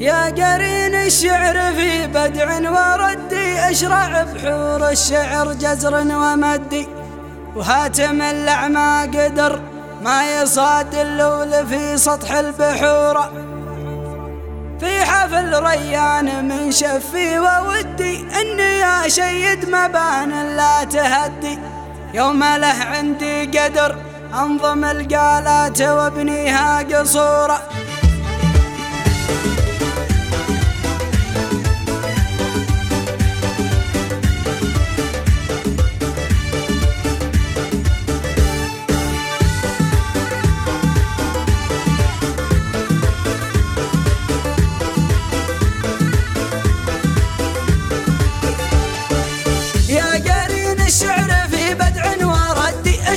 يا قرين الشعر في بدع وردي أشرع بحور الشعر جزر ومدي. وهاتم الأعمى قدر ما يصاد اللول في سطح البحور. في حفل ريان من شفي وودي اني يا شيد مبان لا تهدي. يوم له عندي قدر أنظم القالات وابنيها قصوره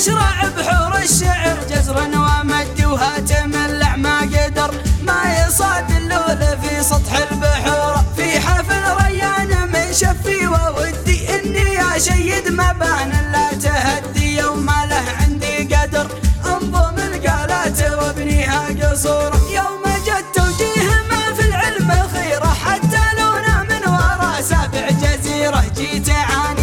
اشرع بحور الشعر جزر ومد وهاتم الاعمى قدر. ما يصاد اللول في سطح البحور. في حفل ريان من شفي وودي إني يا شيد مبان لا تهدي يوم له عندي قدر. انظم القالات وابنيها قصور. يوم جت توجيه ما في العلم خيره حتى لو من ورا سابع جزيرة جيت اعاني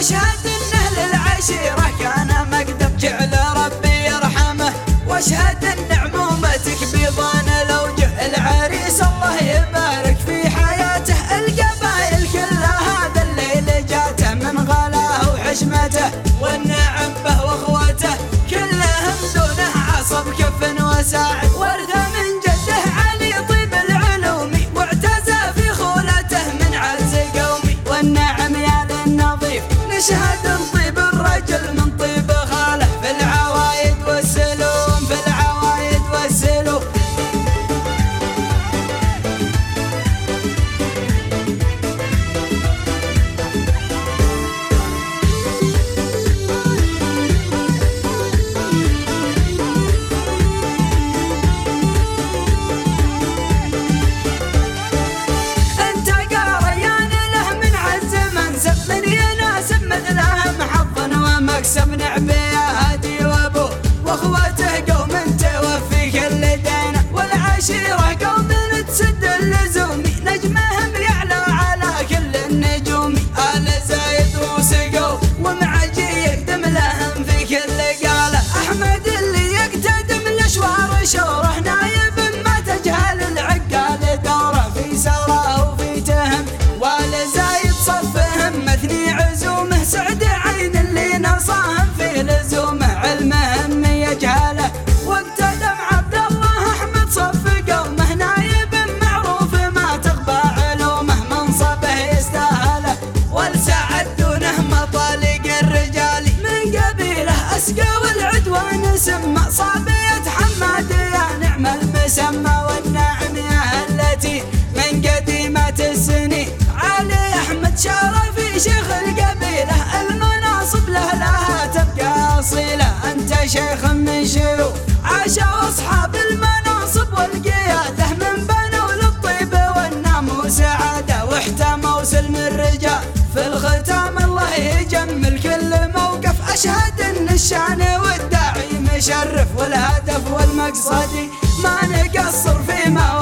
واشهد إنه للعشيره كان مقدم. جعل ربي يرحمه. واشهد إن عمومتك بيضان. الاوجه العريس الله يبارك في حياته. القبائل كلها هذا الليل جاته. من غلا حشمته والنعم به وأخوته. كلهم دونه عصب كف وساعد 是海的 مكسب نعبي هادي وابوه واخواته واشهد أن الشأن والداعي مشرف والهدف والمقصد ما نقصر فيما